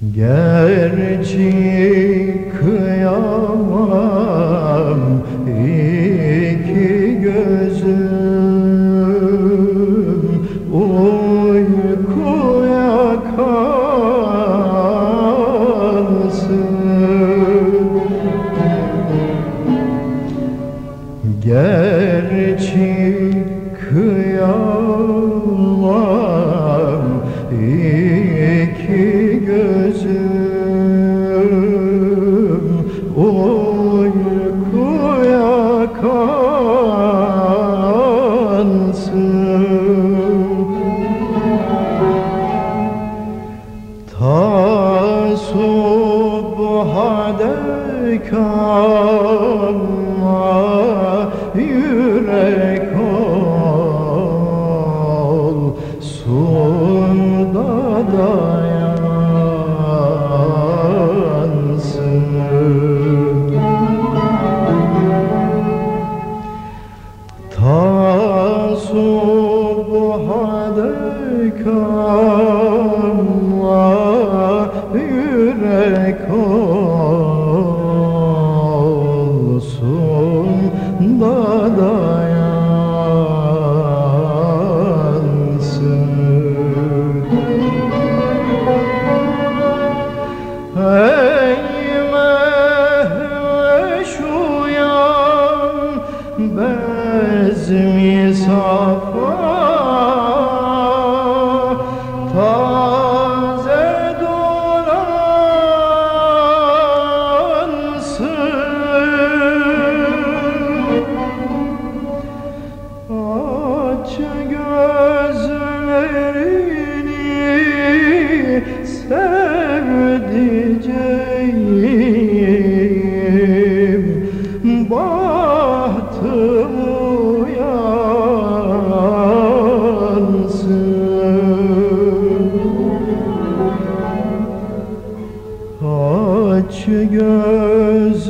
Gerçi kıyamam iki gözüm uykuya kalsın. Gerçi kıyamam iki gözüm kalsın Ta subha bezmi safa Uyansın Aç gözlerini